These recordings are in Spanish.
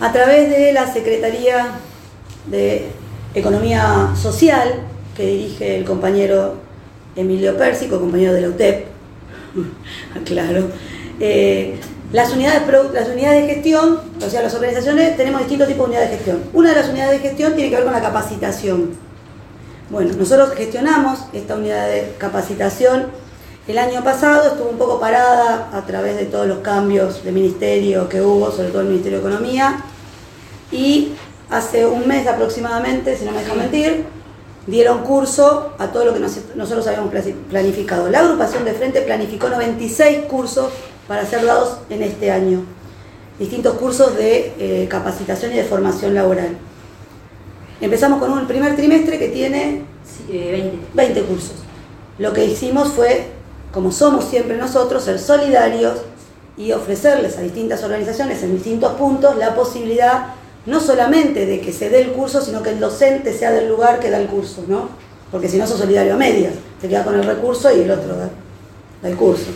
a través de la Secretaría de Economía Social, que dirige el compañero Emilio Pérsico, compañero de la UTEP, claro, eh, las unidades, las unidades de gestión, o sea, las organizaciones, tenemos distintos tipos de unidades de gestión. Una de las unidades de gestión tiene que ver con la capacitación. Bueno, nosotros gestionamos esta unidad de capacitación. El año pasado estuvo un poco parada a través de todos los cambios de ministerio que hubo, sobre todo el Ministerio de Economía. Y hace un mes aproximadamente, si no me dejo mentir, dieron curso a todo lo que nosotros habíamos planificado. La agrupación de frente planificó 96 cursos para ser dados en este año. Distintos cursos de eh, capacitación y de formación laboral. Empezamos con un primer trimestre que tiene 20. Eh, cursos. Lo que hicimos fue, como somos siempre nosotros, ser solidarios y ofrecerles a distintas organizaciones en distintos puntos la posibilidad no solamente de que se dé el curso, sino que el docente sea del lugar que da el curso, ¿no? Porque si no, sos solidario a medias, te queda con el recurso y el otro da el curso.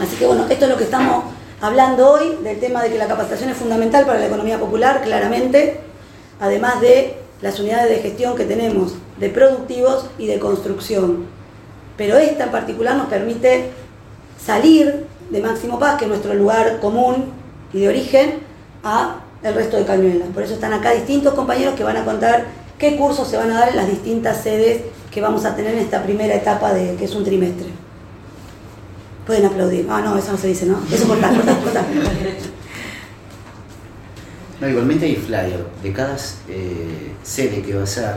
Así que bueno, esto es lo que estamos hablando hoy, del tema de que la capacitación es fundamental para la economía popular, claramente, además de las unidades de gestión que tenemos de productivos y de construcción. Pero esta en particular nos permite salir de Máximo Paz, que es nuestro lugar común y de origen, a el resto de Cañuelas. Por eso están acá distintos compañeros que van a contar qué cursos se van a dar en las distintas sedes que vamos a tener en esta primera etapa de que es un trimestre. Pueden aplaudir. Ah, no, eso no se dice, ¿no? Eso corta, corta, corta. No, igualmente hay flyer. De cada eh, sede que va a ser,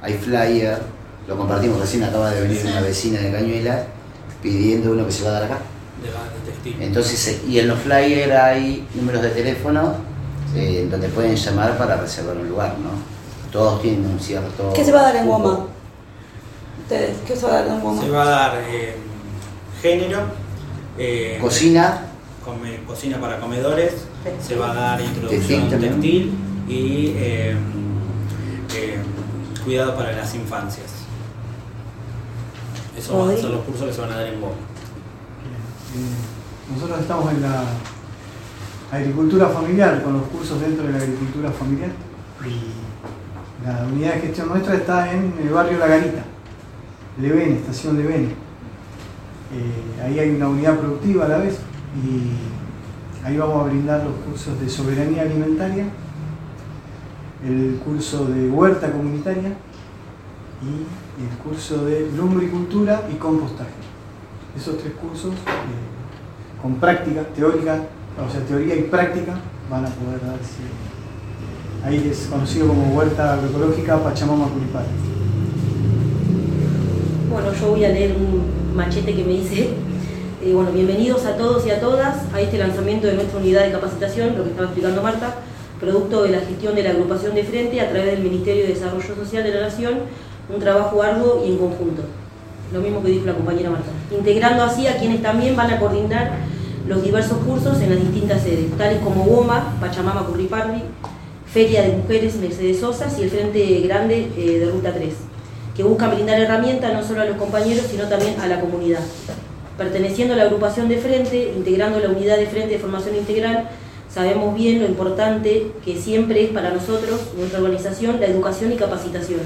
hay flyer. Lo compartimos recién, acaba de venir una vecina de Cañuela pidiendo uno que se va a dar acá. De Entonces, eh, y en los flyers hay números de teléfono eh, donde pueden llamar para reservar un lugar, ¿no? Todos tienen un cierto. ¿Qué se va a dar en Guama? ¿Ustedes? ¿Qué se va a dar en Guama? Se va a dar género, eh, cocina. cocina para comedores, se va a dar introducción textil, y eh, eh, cuidado para las infancias. Esos son los cursos que se van a dar en Boca. Nosotros estamos en la agricultura familiar, con los cursos dentro de la agricultura familiar. Y la unidad de gestión nuestra está en el barrio La Garita, Levene, estación Levene. Eh, ahí hay una unidad productiva a la vez y ahí vamos a brindar los cursos de soberanía alimentaria, el curso de huerta comunitaria y el curso de lumbricultura y compostaje. Esos tres cursos eh, con práctica teórica, o sea, teoría y práctica van a poder darse. Ahí es conocido como huerta agroecológica Pachamama Curipal. Bueno, yo voy a leer un machete que me dice, eh, bueno, bienvenidos a todos y a todas a este lanzamiento de nuestra unidad de capacitación, lo que estaba explicando Marta, producto de la gestión de la agrupación de frente a través del Ministerio de Desarrollo Social de la Nación, un trabajo arduo y en conjunto. Lo mismo que dijo la compañera Marta. Integrando así a quienes también van a coordinar los diversos cursos en las distintas sedes, tales como WOMA, Pachamama Curriparri, Feria de Mujeres Mercedes Sosa y el Frente Grande eh, de Ruta 3 que busca brindar herramientas no solo a los compañeros, sino también a la comunidad. Perteneciendo a la agrupación de frente, integrando la unidad de frente de formación integral, sabemos bien lo importante que siempre es para nosotros, nuestra organización, la educación y capacitación.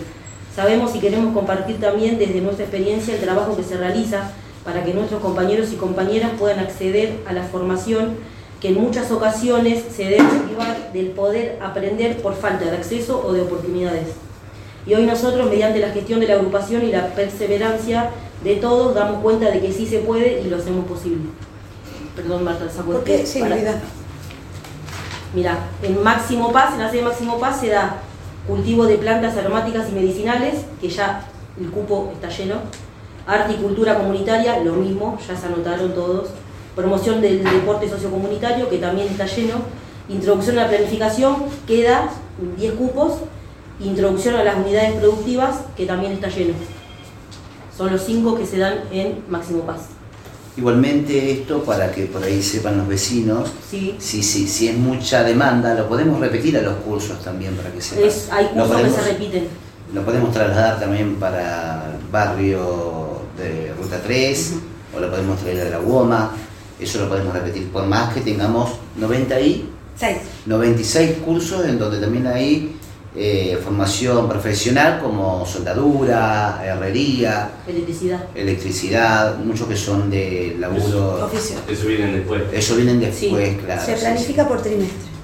Sabemos y queremos compartir también desde nuestra experiencia el trabajo que se realiza para que nuestros compañeros y compañeras puedan acceder a la formación que en muchas ocasiones se debe privar del poder aprender por falta de acceso o de oportunidades. Y hoy nosotros, mediante la gestión de la agrupación y la perseverancia de todos, damos cuenta de que sí se puede y lo hacemos posible. Perdón, Marta, esa ¿Por qué? Sí, Mira, en Máximo Paz, en la sede de Máximo Paz se da cultivo de plantas aromáticas y medicinales, que ya el cupo está lleno. Arte y cultura comunitaria, lo mismo, ya se anotaron todos. Promoción del deporte sociocomunitario, que también está lleno. Introducción a la planificación, queda 10 cupos Introducción a las unidades productivas, que también está lleno. Son los cinco que se dan en Máximo Paz. Igualmente esto, para que por ahí sepan los vecinos, sí. si, si, es mucha demanda, lo podemos repetir a los cursos también para que sepan. hay cursos que se repiten. Lo podemos trasladar también para el barrio de Ruta 3, o lo podemos traer a la UOMA, eso lo podemos repetir, por más que tengamos 90 y Seis. 96 cursos en donde también hay eh, formación profesional como soldadura, herrería, Electricidad. electricidad, muchos que son de laburo. Oficio. Eso viene después. Eso vienen después, Sí, claro. Se sí, planifica por trimestre.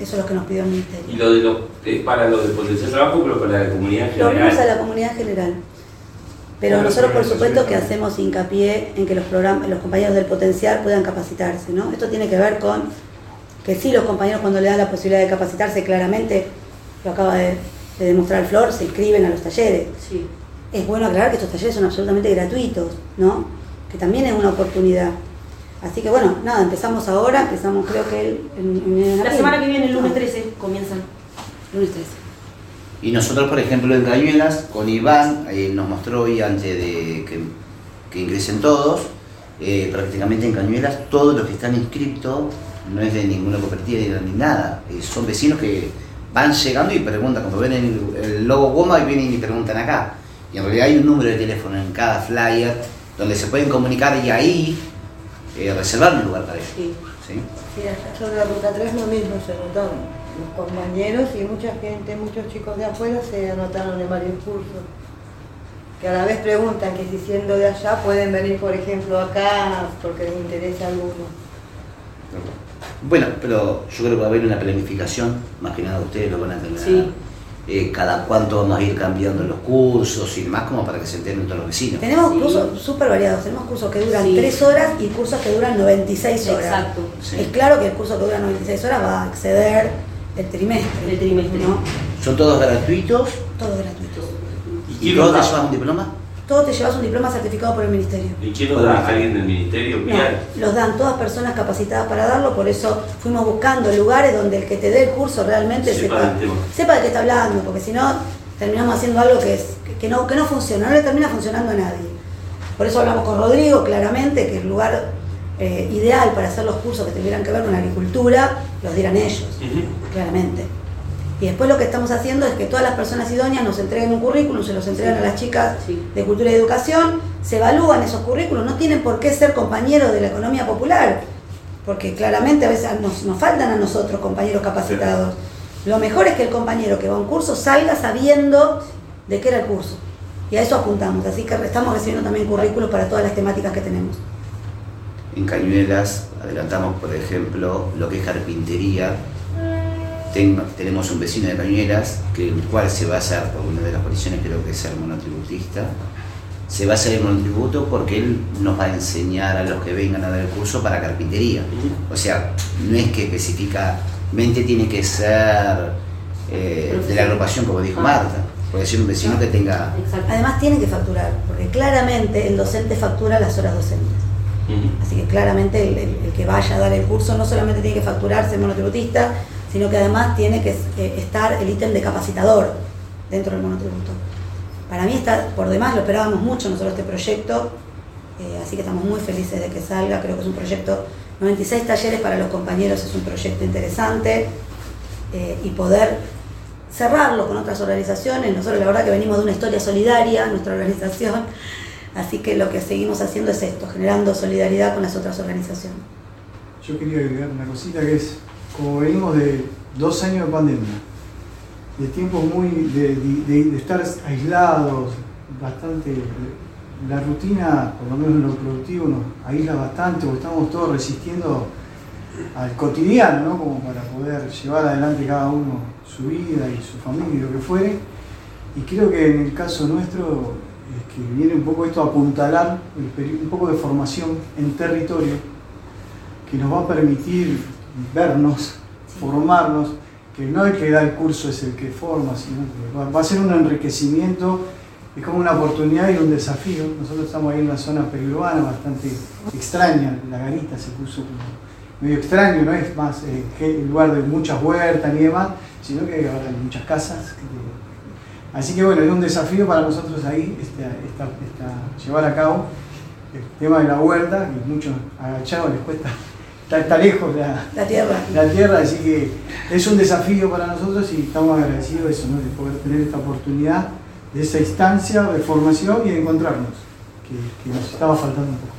Eso es lo que nos pidió el Y ministerio. lo de lo, es para los de potencial trabajo, pero para la comunidad en Lo vimos a general. la comunidad general. Pero Bueno, nosotros, por supuesto, que hacemos hincapié en que los, programas, los compañeros del potencial puedan capacitarse. ¿no? Esto tiene que ver con que sí, los compañeros, cuando le dan la posibilidad de capacitarse, claramente, lo acaba de, de demostrar Flor, se inscriben a los talleres. Sí. Es bueno aclarar que estos talleres son absolutamente gratuitos, ¿no? Que también es una oportunidad. Así que bueno, nada, empezamos ahora, empezamos creo que el, en, en La semana que viene, el lunes Ah, 13, comienzan. lunes 13. Y nosotros, por ejemplo, en Cañuelas, con Iván, eh, nos mostró hoy antes de que, que ingresen todos, eh, prácticamente en Cañuelas, todos los que están inscritos, no es de ninguna cooperativa ni nada, eh, son vecinos que van llegando y preguntan, cuando ven el, el logo Goma y vienen y preguntan acá. Y en realidad hay un número de teléfono en cada flyer donde se pueden comunicar y ahí eh, reservar un lugar para ellos. Sí. ¿sí? Sobre la ruta 3 lo mismo, se anotaron los compañeros y mucha gente, muchos chicos de afuera se anotaron en varios cursos. Que a la vez preguntan que si siendo de allá pueden venir, por ejemplo, acá porque les interesa alguno. Bueno, pero yo creo que va a haber una planificación, más que nada ustedes lo van a tener. Sí. eh, cada cuánto vamos a ir cambiando los cursos y demás, como para que se enteren todos los vecinos. Tenemos Sí. cursos súper variados, tenemos cursos que duran Sí. 3 horas y cursos que duran 96 horas. Exacto. Sí. Es claro que el curso que dura 96 horas va a exceder el trimestre. El trimestre. ¿no? Son todos gratuitos Todo gratuito. ¿Y y todos llevan un diploma. Todo te llevas un diploma certificado por el ministerio. ¿Y quién nos da? ¿Alguien del ministerio? No, los dan todas personas capacitadas para darlo, por eso fuimos buscando lugares donde el que te dé el curso realmente Sepa de qué está hablando, porque si no terminamos haciendo algo que, es, que- que no, que no funciona, no le termina funcionando a nadie. Por eso hablamos con Rodrigo claramente que el lugar eh, ideal para hacer los cursos que tuvieran que ver con la agricultura los dieran ellos, claramente. Y después lo que estamos haciendo es que todas las personas idóneas nos entreguen un currículum, se los entregan a las chicas Sí. de cultura y educación, se evalúan esos currículos, no tienen por qué ser compañeros de la economía popular, porque claramente a veces nos, nos faltan a nosotros compañeros capacitados. Lo mejor es que el compañero que va a un curso salga sabiendo de qué era el curso. Y a eso apuntamos, así que estamos recibiendo también currículos para todas las temáticas que tenemos. En Cañuelas adelantamos, por ejemplo, lo que es carpintería. Ten- tenemos un vecino de Cañuelas, que el cual se va a hacer, por una de las condiciones creo que es ser monotributista, se va a hacer el monotributo porque él nos va a enseñar a los que vengan a dar el curso para carpintería. O sea, no es que específicamente tiene que ser eh, de la agrupación, como dijo Marta, puede ser un vecino que tenga... Exacto. Además tienen que facturar, porque claramente el docente factura las horas docentes. Así que claramente el, el- el que vaya a dar el curso no solamente tiene que facturar ser monotributista, sino que además tiene que eh, estar el ítem de capacitador dentro del monotributo. Para mí está, por demás, lo esperábamos mucho nosotros este proyecto, eh, así que estamos muy felices de que salga, creo que es un proyecto, 96 talleres para los compañeros es un proyecto interesante eh, y poder cerrarlo con otras organizaciones. Nosotros la verdad que venimos de una historia solidaria, nuestra organización, así que lo que seguimos haciendo es esto, generando solidaridad con las otras organizaciones. Yo quería agregar una cosita que es, como venimos de dos años de pandemia, de tiempos muy, de, estar aislados, bastante, la rutina, por lo menos en lo productivo, nos aísla bastante, porque estamos todos resistiendo al cotidiano, ¿no? Como para poder llevar adelante cada uno su vida y su familia y lo que fuere. Y creo que en el caso nuestro es que viene un poco esto a apuntalar un poco de formación en territorio que nos va a permitir vernos, formarnos, que no el que da el curso es el que forma, sino que va, a ser un enriquecimiento, es como una oportunidad y un desafío. Nosotros estamos ahí en una zona periurbana bastante extraña, la garita se puso como medio extraño, no es más eh, que el lugar de muchas huertas ni demás, sino que ahora hay muchas casas. Así que bueno, es un desafío para nosotros ahí este, esta- esta- llevar a cabo el tema de la huerta, que muchos agachados les cuesta, está, está lejos la, La tierra. la tierra, así que es un desafío para nosotros y estamos agradecidos de eso, ¿no? de poder tener esta oportunidad, de esa instancia de formación y de encontrarnos, que, que nos estaba faltando un poco.